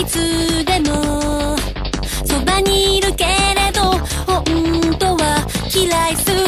いつでもそばにいるけれど本当は嫌いする